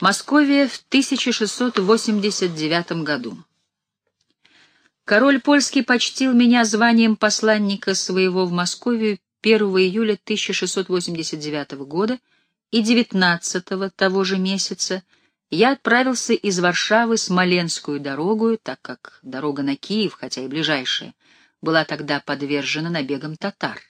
Московия в 1689 году. Король польский почтил меня званием посланника своего в Московию 1 июля 1689 года и 19 того же месяца я отправился из Варшавы Смоленскую дорогу, так как дорога на Киев, хотя и ближайшая, была тогда подвержена набегам татар.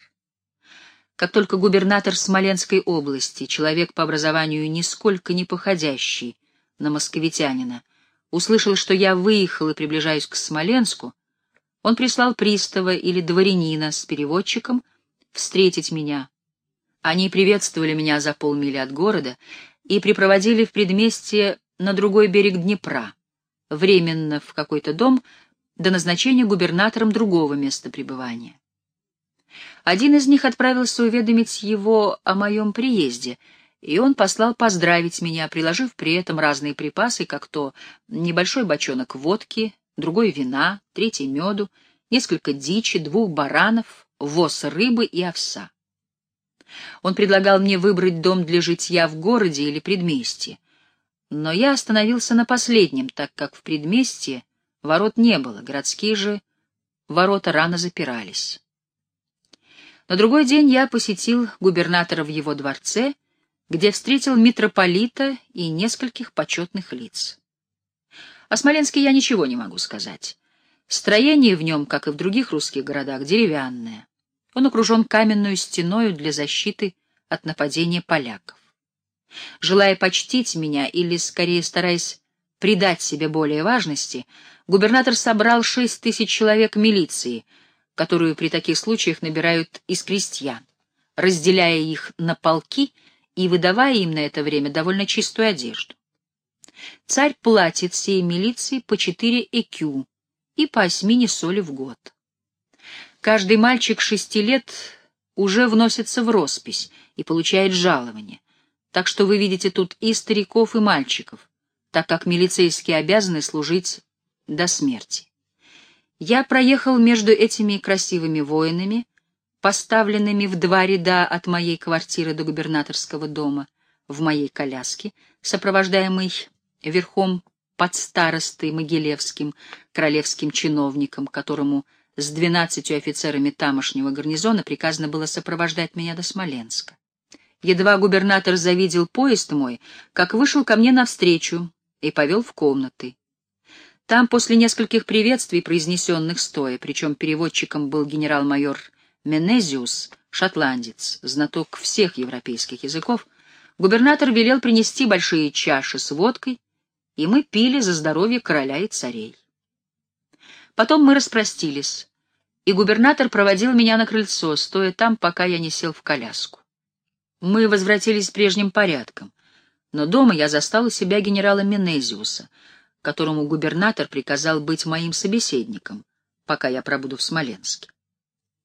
Как только губернатор Смоленской области, человек по образованию нисколько не походящий на московитянина, услышал, что я выехал и приближаюсь к Смоленску, он прислал пристава или дворянина с переводчиком встретить меня. Они приветствовали меня за полмили от города и припроводили в предместье на другой берег Днепра, временно в какой-то дом, до назначения губернатором другого места пребывания. Один из них отправился уведомить его о моем приезде, и он послал поздравить меня, приложив при этом разные припасы, как то небольшой бочонок водки, другой вина, третий меду, несколько дичи, двух баранов, воз рыбы и овса. Он предлагал мне выбрать дом для житья в городе или предместье, но я остановился на последнем, так как в предместье ворот не было, городские же ворота рано запирались. На другой день я посетил губернатора в его дворце, где встретил митрополита и нескольких почетных лиц. О Смоленске я ничего не могу сказать. Строение в нем, как и в других русских городах, деревянное. Он окружен каменную стеною для защиты от нападения поляков. Желая почтить меня, или, скорее, стараясь придать себе более важности, губернатор собрал шесть тысяч человек милиции — которую при таких случаях набирают из крестьян, разделяя их на полки и выдавая им на это время довольно чистую одежду. Царь платит всей милиции по четыре экю и по осьмине соли в год. Каждый мальчик шести лет уже вносится в роспись и получает жалование, так что вы видите тут и стариков, и мальчиков, так как милицейские обязаны служить до смерти. Я проехал между этими красивыми воинами, поставленными в два ряда от моей квартиры до губернаторского дома, в моей коляске, сопровождаемый верхом под старостой Могилевским, королевским чиновником, которому с двенадцатью офицерами тамошнего гарнизона приказано было сопровождать меня до Смоленска. Едва губернатор завидел поезд мой, как вышел ко мне навстречу и повел в комнаты. Там, после нескольких приветствий, произнесенных стоя, причем переводчиком был генерал-майор Менезиус, шотландец, знаток всех европейских языков, губернатор велел принести большие чаши с водкой, и мы пили за здоровье короля и царей. Потом мы распростились, и губернатор проводил меня на крыльцо, стоя там, пока я не сел в коляску. Мы возвратились прежним порядком, но дома я застал у себя генерала Менезиуса — которому губернатор приказал быть моим собеседником, пока я пробуду в Смоленске.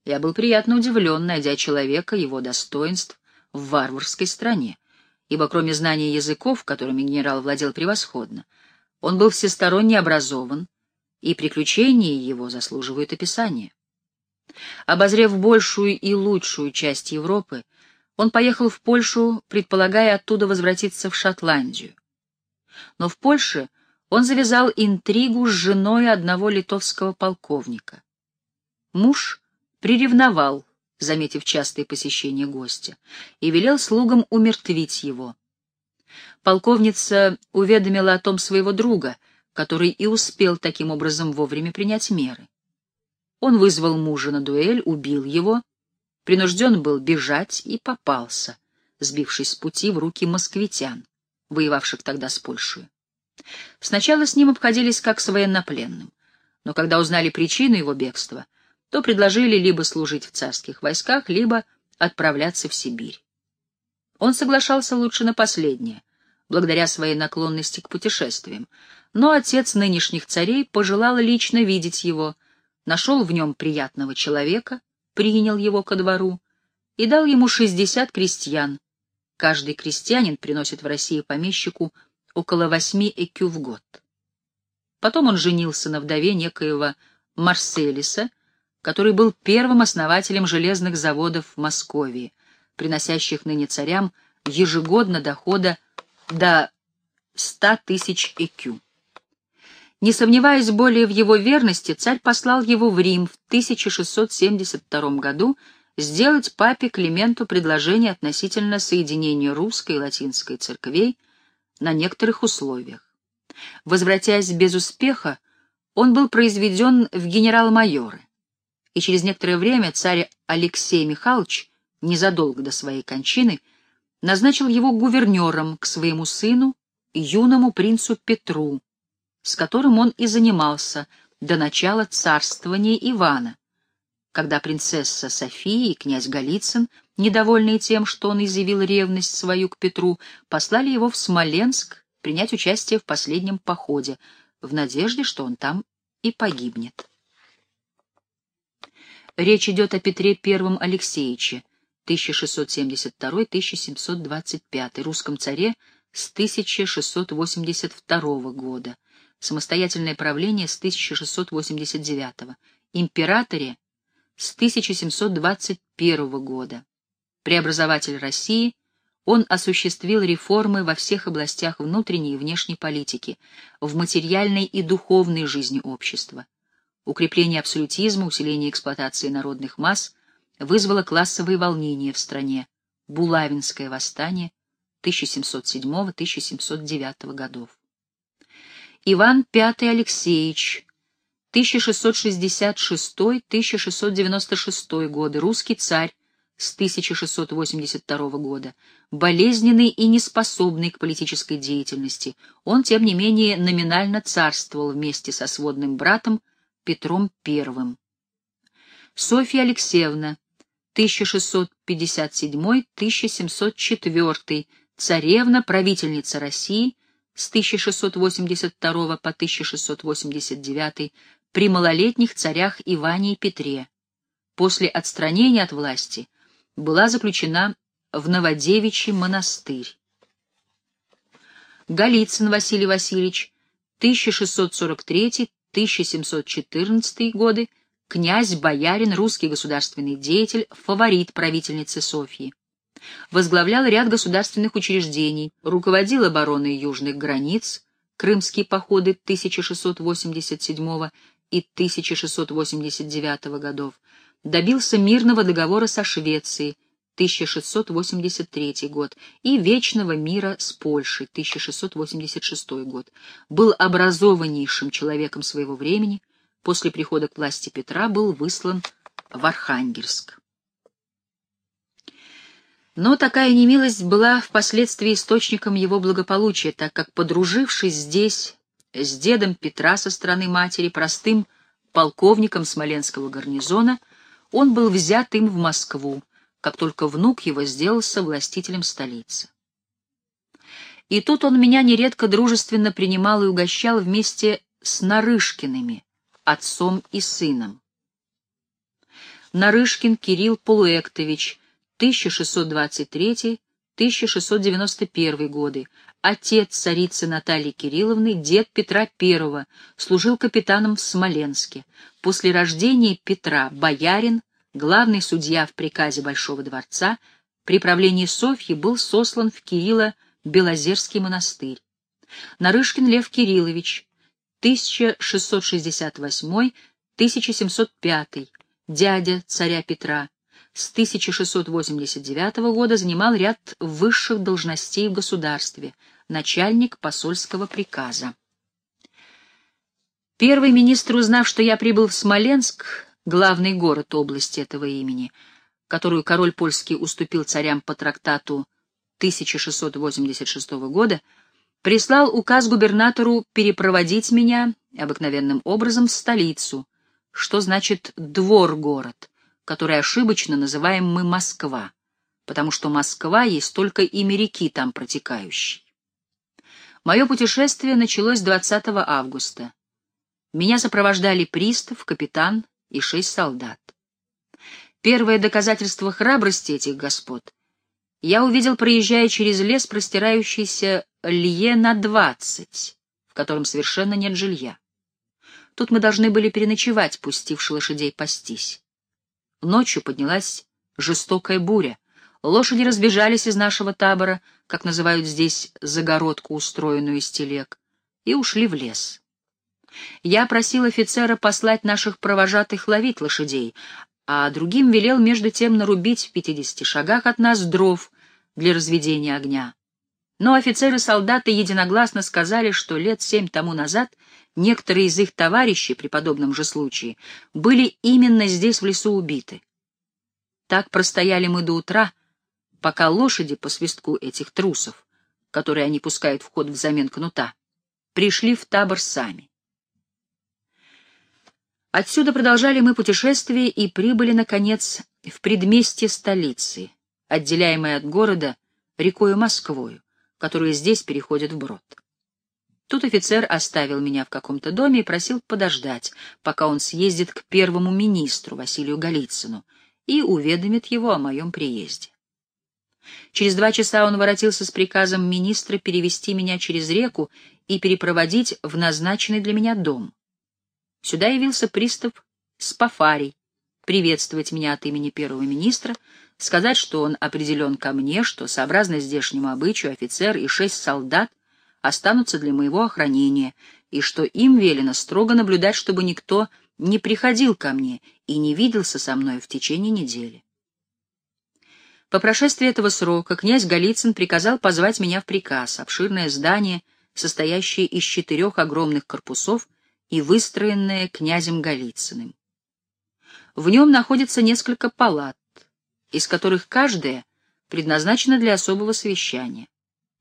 Я был приятно удивлен, найдя человека, его достоинств, в варварской стране, ибо кроме знания языков, которыми генерал владел превосходно, он был всесторонне образован, и приключения его заслуживают описания. Обозрев большую и лучшую часть Европы, он поехал в Польшу, предполагая оттуда возвратиться в Шотландию. Но в Польше он завязал интригу с женой одного литовского полковника. Муж приревновал, заметив частые посещения гостя, и велел слугам умертвить его. Полковница уведомила о том своего друга, который и успел таким образом вовремя принять меры. Он вызвал мужа на дуэль, убил его, принужден был бежать и попался, сбившись с пути в руки москвитян, воевавших тогда с Польшей. Сначала с ним обходились как с военнопленным, но когда узнали причину его бегства, то предложили либо служить в царских войсках, либо отправляться в Сибирь. Он соглашался лучше на последнее, благодаря своей наклонности к путешествиям, но отец нынешних царей пожелал лично видеть его, нашел в нем приятного человека, принял его ко двору и дал ему шестьдесят крестьян. Каждый крестьянин приносит в Россию помещику около восьми экю в год. Потом он женился на вдове некоего Марселиса, который был первым основателем железных заводов в Москве, приносящих ныне царям ежегодно дохода до 100 тысяч ЭКЮ. Не сомневаясь более в его верности, царь послал его в Рим в 1672 году сделать папе Клименту предложение относительно соединения русской и латинской церквей на некоторых условиях. Возвратясь без успеха, он был произведен в генерал-майоры, и через некоторое время царь Алексей Михайлович, незадолго до своей кончины, назначил его гувернером к своему сыну, юному принцу Петру, с которым он и занимался до начала царствования Ивана, когда принцесса София и князь Голицын, недовольные тем, что он изъявил ревность свою к Петру, послали его в Смоленск принять участие в последнем походе, в надежде, что он там и погибнет. Речь идет о Петре I Алексеевиче, 1672-1725, русском царе с 1682 года, самостоятельное правление с 1689, императоре с 1721 года. Преобразователь России, он осуществил реформы во всех областях внутренней и внешней политики, в материальной и духовной жизни общества. Укрепление абсолютизма, усиление эксплуатации народных масс вызвало классовые волнения в стране, Булавинское восстание 1707-1709 годов. Иван V Алексеевич, 1666-1696 годы, русский царь с 1682 года, болезненный и неспособный к политической деятельности, он, тем не менее, номинально царствовал вместе со сводным братом Петром I. Софья Алексеевна, 1657-1704, царевна, правительница России, с 1682 по 1689 при малолетних царях Иване и Петре. После отстранения от власти была заключена в Новодевичий монастырь. Голицын Василий Васильевич, 1643-1714 годы, князь, боярин, русский государственный деятель, фаворит правительницы Софьи возглавлял ряд государственных учреждений, руководил обороной южных границ, крымские походы 1687 и 1689 годов, добился мирного договора со Швецией 1683 год и Вечного мира с Польшей 1686 год, был образованнейшим человеком своего времени, после прихода к власти Петра был выслан в Архангельск. Но такая немилость была впоследствии источником его благополучия, так как, подружившись здесь с дедом Петра со стороны матери, простым полковником Смоленского гарнизона, он был взят им в Москву, как только внук его сделался властителем столицы. И тут он меня нередко дружественно принимал и угощал вместе с Нарышкиными, отцом и сыном. Нарышкин Кирилл Полуэктович, 1623-1691 годы, отец царицы Натальи Кирилловны, дед Петра I, служил капитаном в Смоленске. После рождения Петра боярин, главный судья в приказе Большого дворца, при правлении Софьи был сослан в Кирилло-Белозерский монастырь. Нарышкин Лев Кириллович, 1668-1705, дядя царя Петра, с 1689 года занимал ряд высших должностей в государстве, начальник посольского приказа. Первый министр, узнав, что я прибыл в Смоленск, главный город области этого имени, которую король польский уступил царям по трактату 1686 года, прислал указ губернатору перепроводить меня обыкновенным образом в столицу, что значит «двор-город», который ошибочно называем мы Москва, потому что Москва есть только имя реки там протекающей. Мое путешествие началось 20 августа. Меня сопровождали пристав, капитан и шесть солдат. Первое доказательство храбрости этих господ я увидел, проезжая через лес, простирающийся лье на двадцать, в котором совершенно нет жилья. Тут мы должны были переночевать, пустивши лошадей пастись. Ночью поднялась жестокая буря. Лошади разбежались из нашего табора, как называют здесь загородку, устроенную из телег, и ушли в лес. Я просил офицера послать наших провожатых ловить лошадей, а другим велел между тем нарубить в пятидесяти шагах от нас дров для разведения огня. Но офицеры-солдаты единогласно сказали, что лет семь тому назад некоторые из их товарищей при подобном же случае были именно здесь в лесу убиты. Так простояли мы до утра, пока лошади по свистку этих трусов, которые они пускают в ход взамен кнута, пришли в табор сами. Отсюда продолжали мы путешествие и прибыли, наконец, в предместье столицы, отделяемое от города рекою Москвою, которая здесь переходит в брод. Тут офицер оставил меня в каком-то доме и просил подождать, пока он съездит к первому министру Василию Голицыну и уведомит его о моем приезде. Через два часа он воротился с приказом министра перевести меня через реку и перепроводить в назначенный для меня дом. Сюда явился пристав Спафарий, приветствовать меня от имени первого министра, сказать, что он определен ко мне, что, сообразно здешнему обычаю, офицер и шесть солдат останутся для моего охранения, и что им велено строго наблюдать, чтобы никто не приходил ко мне и не виделся со мной в течение недели. По прошествии этого срока князь Голицын приказал позвать меня в приказ, обширное здание, состоящее из четырех огромных корпусов, и выстроенное князем Голицыным. В нем находится несколько палат, из которых каждая предназначена для особого совещания.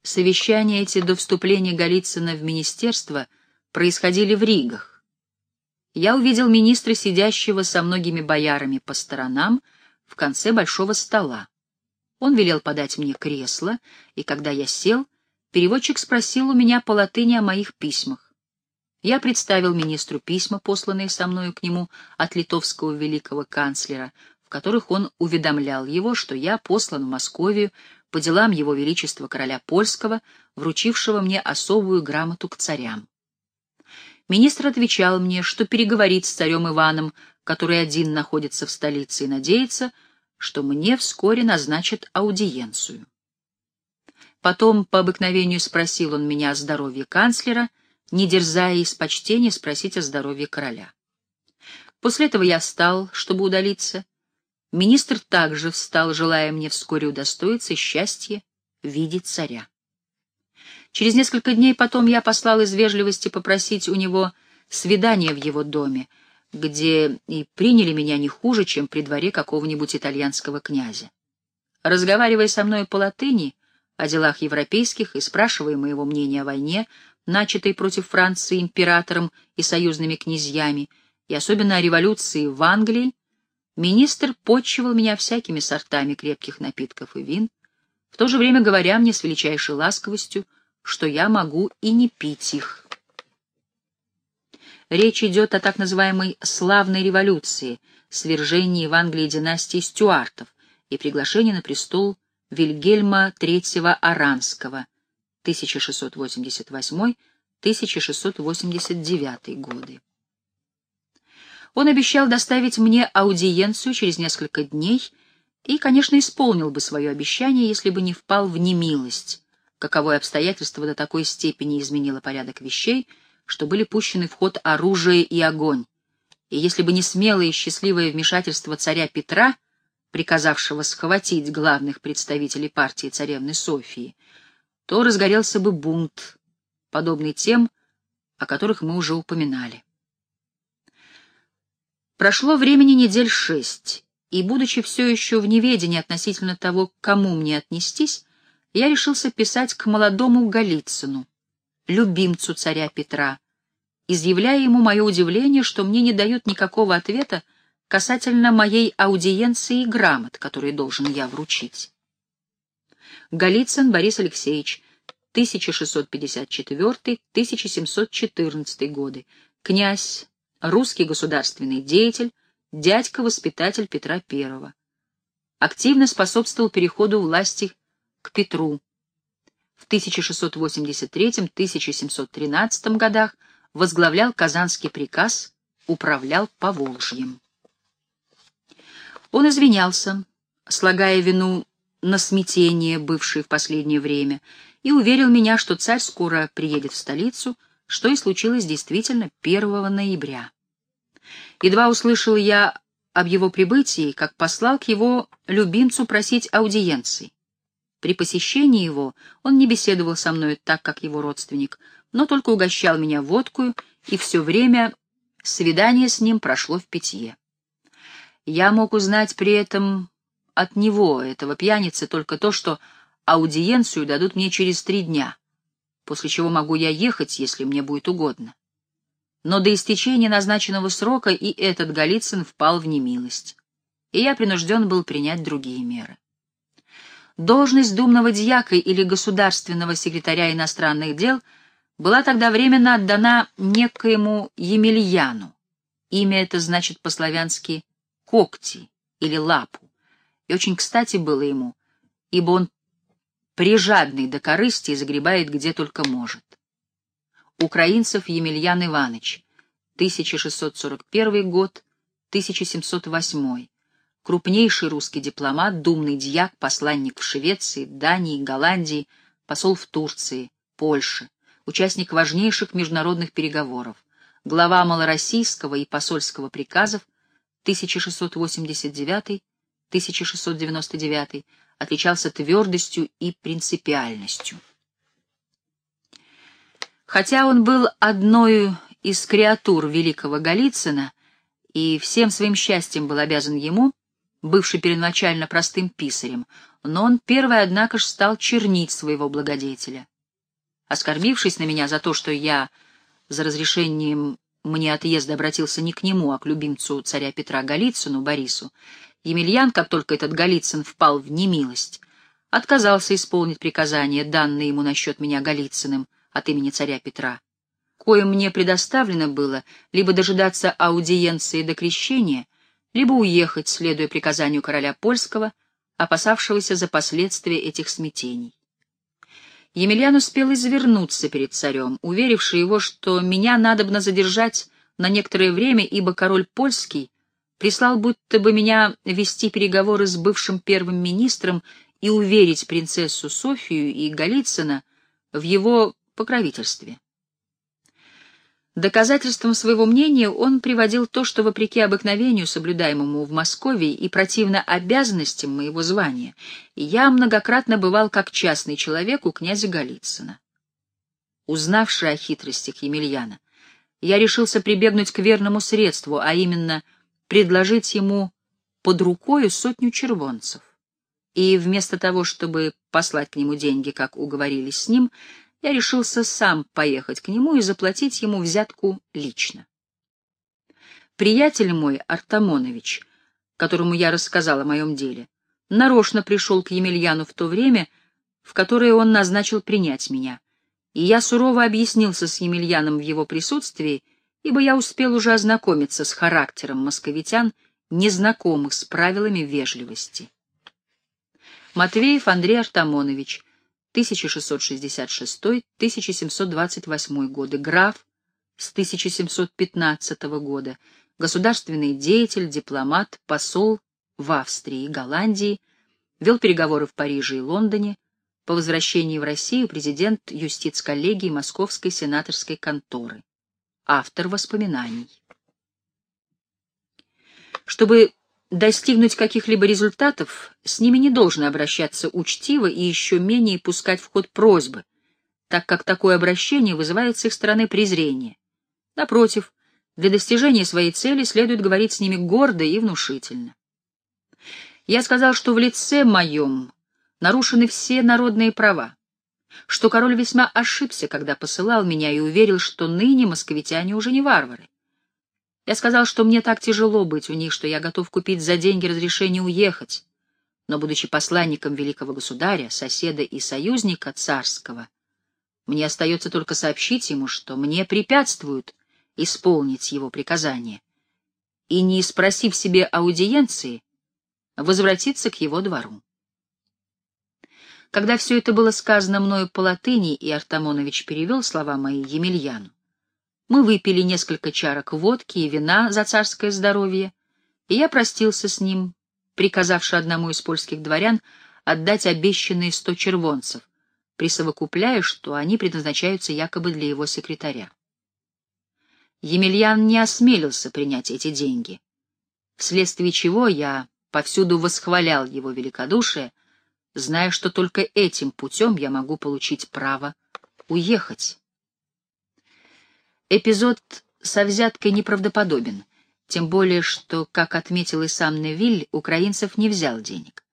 Совещания эти до вступления Голицына в министерство происходили в Ригах. Я увидел министра, сидящего со многими боярами по сторонам, в конце большого стола. Он велел подать мне кресло, и когда я сел, переводчик спросил у меня по латыни о моих письмах. Я представил министру письма, посланные со мною к нему от литовского великого канцлера, в которых он уведомлял его, что я послан в Московию по делам его величества короля польского, вручившего мне особую грамоту к царям. Министр отвечал мне, что переговорит с царем Иваном, который один находится в столице, и надеется, что мне вскоре назначат аудиенцию. Потом по обыкновению спросил он меня о здоровье канцлера — не дерзая из почтения спросить о здоровье короля. После этого я встал, чтобы удалиться. Министр также встал, желая мне вскоре удостоиться счастья видеть царя. Через несколько дней потом я послал из вежливости попросить у него свидание в его доме, где и приняли меня не хуже, чем при дворе какого-нибудь итальянского князя. Разговаривая со мной по латыни о делах европейских и спрашивая моего мнения о войне, начатой против Франции императором и союзными князьями, и особенно о революции в Англии, министр почивал меня всякими сортами крепких напитков и вин, в то же время говоря мне с величайшей ласковостью, что я могу и не пить их. Речь идет о так называемой «славной революции», свержении в Англии династии Стюартов и приглашении на престол Вильгельма III Аранского, 1688-1689 годы. Он обещал доставить мне аудиенцию через несколько дней и, конечно, исполнил бы свое обещание, если бы не впал в немилость, каковое обстоятельство до такой степени изменило порядок вещей, что были пущены в ход оружие и огонь, и если бы не смелое и счастливое вмешательство царя Петра, приказавшего схватить главных представителей партии царевны Софии, то разгорелся бы бунт, подобный тем, о которых мы уже упоминали. Прошло времени недель шесть, и, будучи все еще в неведении относительно того, к кому мне отнестись, я решился писать к молодому Голицыну, любимцу царя Петра, изъявляя ему мое удивление, что мне не дают никакого ответа касательно моей аудиенции и грамот, которые должен я вручить. Голицын Борис Алексеевич, 1654-1714 годы, князь, русский государственный деятель, дядька-воспитатель Петра I. Активно способствовал переходу власти к Петру. В 1683-1713 годах возглавлял Казанский приказ, управлял Поволжьем. Он извинялся, слагая вину на смятение, бывшее в последнее время, и уверил меня, что царь скоро приедет в столицу, что и случилось действительно 1 ноября. Едва услышал я об его прибытии, как послал к его любимцу просить аудиенции. При посещении его он не беседовал со мной так, как его родственник, но только угощал меня водкою, и все время свидание с ним прошло в питье. Я мог узнать при этом от него, этого пьяницы, только то, что аудиенцию дадут мне через три дня, после чего могу я ехать, если мне будет угодно. Но до истечения назначенного срока и этот Голицын впал в немилость, и я принужден был принять другие меры. Должность думного дьяка или государственного секретаря иностранных дел была тогда временно отдана некоему Емельяну. Имя это значит по-славянски «когти» или «лапу», и очень кстати было ему, ибо он прижадный до корысти и загребает где только может. Украинцев Емельян Иванович, 1641 год, 1708 крупнейший русский дипломат, думный дьяк, посланник в Швеции, Дании, Голландии, посол в Турции, Польше, участник важнейших международных переговоров, глава малороссийского и посольского приказов 1689-1699, отличался твердостью и принципиальностью. Хотя он был одной из креатур великого Голицына и всем своим счастьем был обязан ему, бывший первоначально простым писарем, но он первый, однако ж, стал чернить своего благодетеля. Оскорбившись на меня за то, что я за разрешением мне отъезда обратился не к нему, а к любимцу царя Петра Голицыну, Борису, Емельян, как только этот Голицын впал в немилость, отказался исполнить приказание, данное ему насчет меня Голицыным от имени царя Петра, коим мне предоставлено было либо дожидаться аудиенции до крещения, либо уехать, следуя приказанию короля польского, опасавшегося за последствия этих смятений. Емельян успел извернуться перед царем, уверивший его, что меня надобно задержать на некоторое время, ибо король польский прислал будто бы меня вести переговоры с бывшим первым министром и уверить принцессу Софию и Голицына в его покровительстве. Доказательством своего мнения он приводил то, что, вопреки обыкновению, соблюдаемому в Москве и противно обязанностям моего звания, я многократно бывал как частный человек у князя Голицына. Узнавший о хитростях Емельяна, я решился прибегнуть к верному средству, а именно предложить ему под рукою сотню червонцев. И вместо того, чтобы послать к нему деньги, как уговорились с ним, я решился сам поехать к нему и заплатить ему взятку лично. Приятель мой, Артамонович, которому я рассказал о моем деле, нарочно пришел к Емельяну в то время, в которое он назначил принять меня, и я сурово объяснился с Емельяном в его присутствии, ибо я успел уже ознакомиться с характером московитян, незнакомых с правилами вежливости. Матвеев Андрей Артамонович — 1666-1728 годы, граф с 1715 года, государственный деятель, дипломат, посол в Австрии и Голландии, вел переговоры в Париже и Лондоне, по возвращении в Россию президент юстиц-коллегии Московской сенаторской конторы, автор воспоминаний. Чтобы достигнуть каких-либо результатов, с ними не должно обращаться учтиво и еще менее пускать в ход просьбы, так как такое обращение вызывает с их стороны презрение. Напротив, для достижения своей цели следует говорить с ними гордо и внушительно. Я сказал, что в лице моем нарушены все народные права, что король весьма ошибся, когда посылал меня и уверил, что ныне московитяне уже не варвары. Я сказал, что мне так тяжело быть у них, что я готов купить за деньги разрешение уехать. Но, будучи посланником великого государя, соседа и союзника царского, мне остается только сообщить ему, что мне препятствуют исполнить его приказание, и, не спросив себе аудиенции, возвратиться к его двору. Когда все это было сказано мною по латыни, и Артамонович перевел слова мои Емельяну, мы выпили несколько чарок водки и вина за царское здоровье, и я простился с ним, приказавши одному из польских дворян отдать обещанные сто червонцев, присовокупляя, что они предназначаются якобы для его секретаря. Емельян не осмелился принять эти деньги, вследствие чего я повсюду восхвалял его великодушие, зная, что только этим путем я могу получить право уехать. Эпизод со взяткой неправдоподобен, тем более, что, как отметил и сам Невиль, украинцев не взял денег.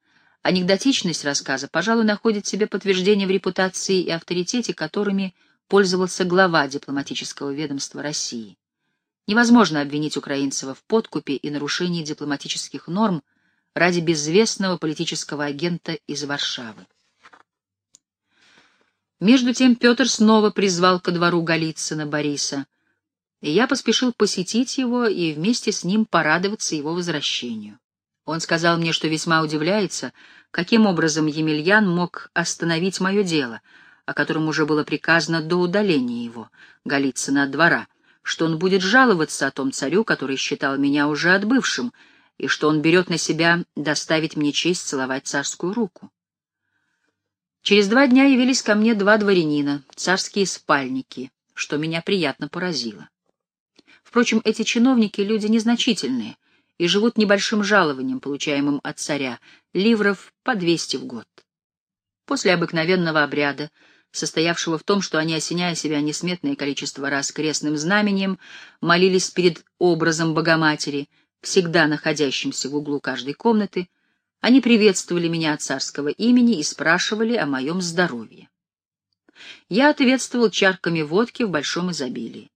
Анекдотичность рассказа, пожалуй, находит себе подтверждение в репутации и авторитете, которыми пользовался глава дипломатического ведомства России. Невозможно обвинить украинцев в подкупе и нарушении дипломатических норм ради безвестного политического агента из Варшавы. Между тем Петр снова призвал ко двору Голицына Бориса, и я поспешил посетить его и вместе с ним порадоваться его возвращению. Он сказал мне, что весьма удивляется, каким образом Емельян мог остановить мое дело, о котором уже было приказано до удаления его, Голицына, от двора, что он будет жаловаться о том царю, который считал меня уже отбывшим, и что он берет на себя доставить мне честь целовать царскую руку. Через два дня явились ко мне два дворянина, царские спальники, что меня приятно поразило. Впрочем, эти чиновники — люди незначительные и живут небольшим жалованием, получаемым от царя, ливров по двести в год. После обыкновенного обряда, состоявшего в том, что они, осеняя себя несметное количество раз крестным знамением, молились перед образом Богоматери, всегда находящимся в углу каждой комнаты, они приветствовали меня от царского имени и спрашивали о моем здоровье. Я ответствовал чарками водки в большом изобилии.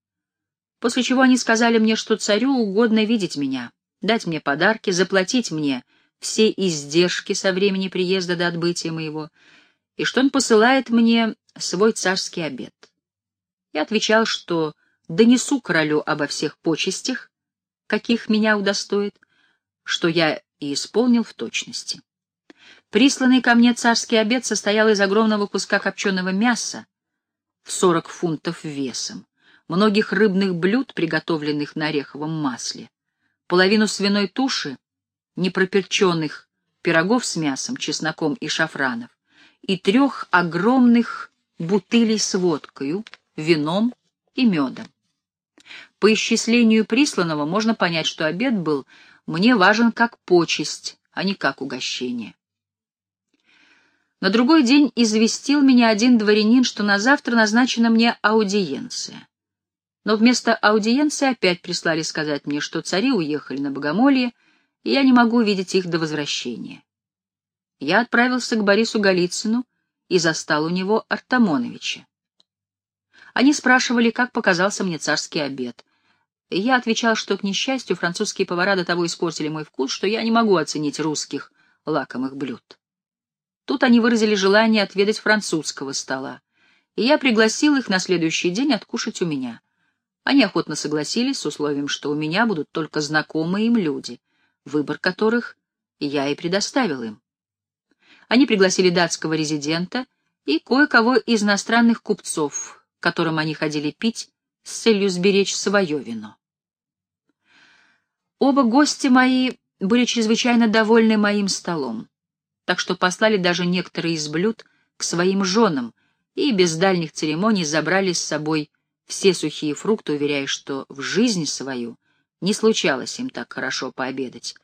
После чего они сказали мне, что царю угодно видеть меня, дать мне подарки, заплатить мне все издержки со времени приезда до отбытия моего, и что он посылает мне свой царский обед. Я отвечал, что донесу королю обо всех почестях, каких меня удостоит, что я и исполнил в точности. Присланный ко мне царский обед состоял из огромного куска копченого мяса в сорок фунтов весом, многих рыбных блюд, приготовленных на ореховом масле, половину свиной туши, непроперченных пирогов с мясом, чесноком и шафранов, и трех огромных бутылей с водкою, вином и медом. По исчислению присланного можно понять, что обед был мне важен как почесть, а не как угощение. На другой день известил меня один дворянин, что на завтра назначена мне аудиенция. Но вместо аудиенции опять прислали сказать мне, что цари уехали на Богомолье, и я не могу видеть их до возвращения. Я отправился к Борису Голицыну и застал у него Артамоновича. Они спрашивали, как показался мне царский обед, я отвечал, что, к несчастью, французские повара до того испортили мой вкус, что я не могу оценить русских лакомых блюд. Тут они выразили желание отведать французского стола, и я пригласил их на следующий день откушать у меня. Они охотно согласились с условием, что у меня будут только знакомые им люди, выбор которых я и предоставил им. Они пригласили датского резидента и кое-кого из иностранных купцов, к которым они ходили пить с целью сберечь свое вино. Оба гости мои были чрезвычайно довольны моим столом, так что послали даже некоторые из блюд к своим женам и без дальних церемоний забрали с собой все сухие фрукты, уверяя, что в жизнь свою не случалось им так хорошо пообедать,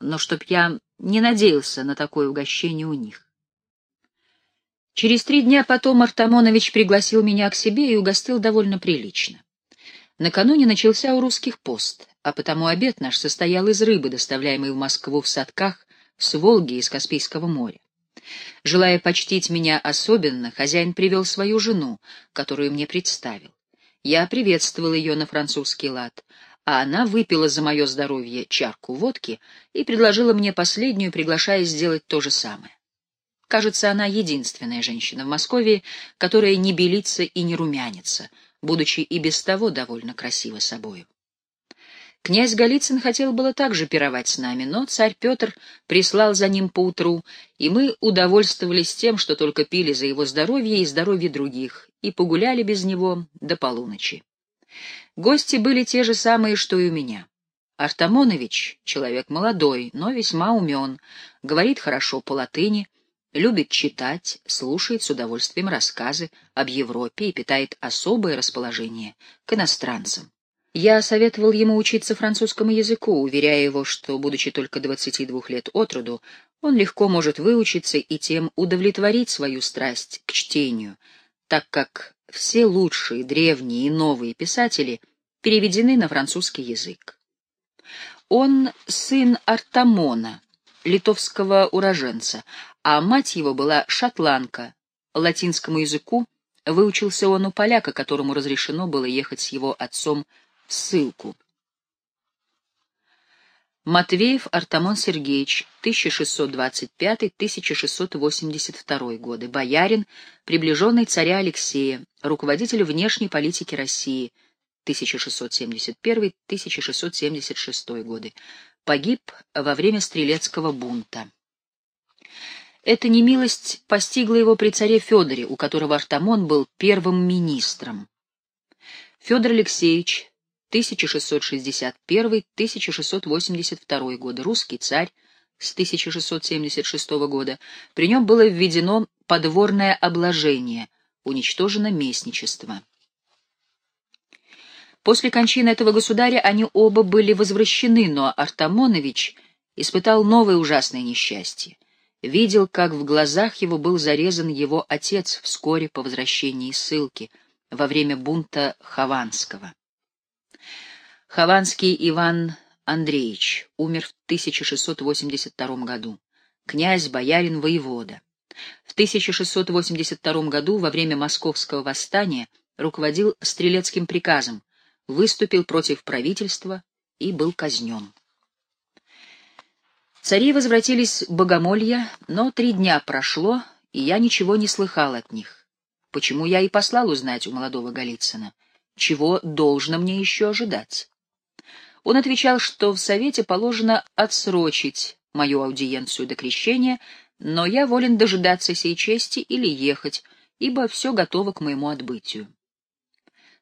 но чтоб я не надеялся на такое угощение у них. Через три дня потом Артамонович пригласил меня к себе и угостил довольно прилично. Накануне начался у русских пост, а потому обед наш состоял из рыбы, доставляемой в Москву в садках с Волги из Каспийского моря. Желая почтить меня особенно, хозяин привел свою жену, которую мне представил. Я приветствовал ее на французский лад, а она выпила за мое здоровье чарку водки и предложила мне последнюю, приглашая сделать то же самое. Кажется, она единственная женщина в Москве, которая не белится и не румянится, будучи и без того довольно красива собою. Князь Голицын хотел было также пировать с нами, но царь Петр прислал за ним поутру, и мы удовольствовались тем, что только пили за его здоровье и здоровье других, и погуляли без него до полуночи. Гости были те же самые, что и у меня. Артамонович — человек молодой, но весьма умен, говорит хорошо по латыни, любит читать, слушает с удовольствием рассказы об Европе и питает особое расположение к иностранцам. Я советовал ему учиться французскому языку, уверяя его, что, будучи только 22 лет от роду, он легко может выучиться и тем удовлетворить свою страсть к чтению, так как все лучшие древние и новые писатели переведены на французский язык. Он сын Артамона, литовского уроженца, а мать его была шотландка. Латинскому языку выучился он у поляка, которому разрешено было ехать с его отцом в ссылку. Матвеев Артамон Сергеевич, 1625-1682 годы, боярин, приближенный царя Алексея, руководитель внешней политики России, 1671-1676 годы, погиб во время стрелецкого бунта. Эта немилость постигла его при царе Федоре, у которого Артамон был первым министром. Федор Алексеевич, 1661-1682 годы, русский царь, с 1676 года, при нем было введено подворное обложение, уничтожено местничество. После кончины этого государя они оба были возвращены, но Артамонович испытал новое ужасное несчастье. Видел, как в глазах его был зарезан его отец вскоре по возвращении ссылки, во время бунта Хованского. Хованский Иван Андреевич умер в 1682 году. Князь, боярин, воевода. В 1682 году во время московского восстания руководил стрелецким приказом, выступил против правительства и был казнен. Цари возвратились в Богомолье, но три дня прошло, и я ничего не слыхал от них. Почему я и послал узнать у молодого Голицына, чего должно мне еще ожидать. Он отвечал, что в Совете положено отсрочить мою аудиенцию до крещения, но я волен дожидаться сей чести или ехать, ибо все готово к моему отбытию.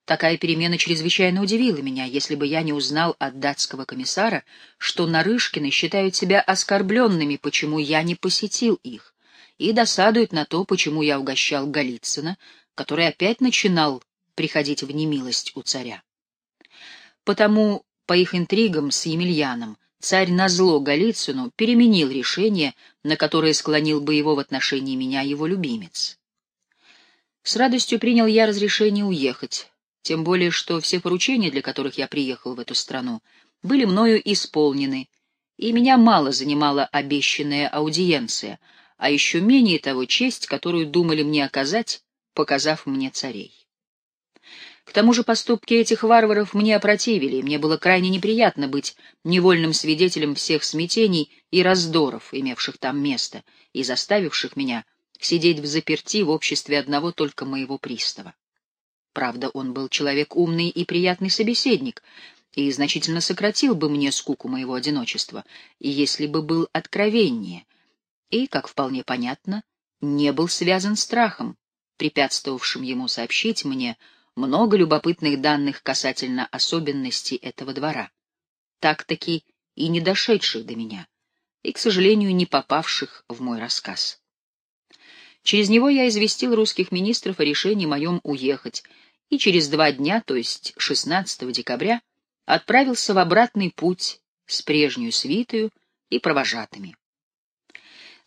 Такая перемена чрезвычайно удивила меня, если бы я не узнал от датского комиссара, что Нарышкины считают себя оскорбленными, почему я не посетил их, и досадуют на то, почему я угощал Голицына, который опять начинал приходить в немилость у царя. Потому, по их интригам с Емельяном, царь назло Голицыну переменил решение, на которое склонил бы его в отношении меня его любимец. С радостью принял я разрешение уехать, тем более что все поручения, для которых я приехал в эту страну, были мною исполнены, и меня мало занимала обещанная аудиенция, а еще менее того честь, которую думали мне оказать, показав мне царей. К тому же поступки этих варваров мне опротивили, и мне было крайне неприятно быть невольным свидетелем всех смятений и раздоров, имевших там место, и заставивших меня сидеть в заперти в обществе одного только моего пристава. Правда, он был человек умный и приятный собеседник, и значительно сократил бы мне скуку моего одиночества, если бы был откровеннее, и, как вполне понятно, не был связан страхом, препятствовавшим ему сообщить мне много любопытных данных касательно особенностей этого двора, так-таки и не дошедших до меня, и, к сожалению, не попавших в мой рассказ. Через него я известил русских министров о решении моем уехать, и через два дня, то есть 16 декабря, отправился в обратный путь с прежнюю свитою и провожатыми.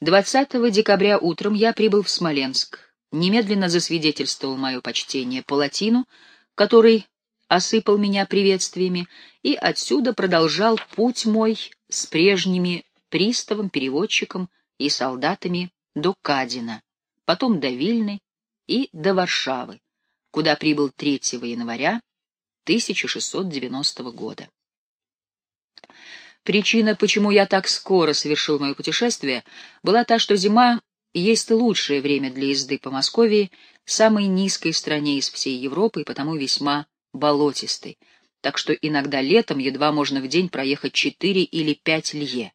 20 декабря утром я прибыл в Смоленск, немедленно засвидетельствовал мое почтение Палатину, который осыпал меня приветствиями, и отсюда продолжал путь мой с прежними приставом, переводчиком и солдатами до Кадина, потом до Вильны и до Варшавы, куда прибыл 3 января 1690 года. Причина, почему я так скоро совершил мое путешествие, была та, что зима есть лучшее время для езды по Московии, самой низкой стране из всей Европы и потому весьма болотистой, так что иногда летом едва можно в день проехать четыре или пять лье.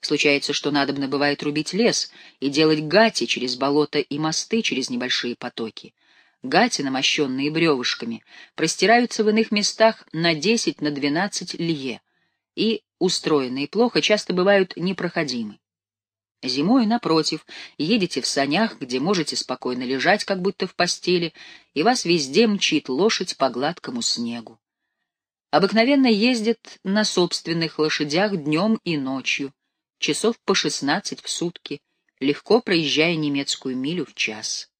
Случается, что надобно бывает рубить лес и делать гати через болото и мосты через небольшие потоки. Гати, намощенные бревышками, простираются в иных местах на 10 на 12 лье, и, устроенные плохо, часто бывают непроходимы. Зимой, напротив, едете в санях, где можете спокойно лежать, как будто в постели, и вас везде мчит лошадь по гладкому снегу. Обыкновенно ездят на собственных лошадях днем и ночью, часов по шестнадцать в сутки, легко проезжая немецкую милю в час.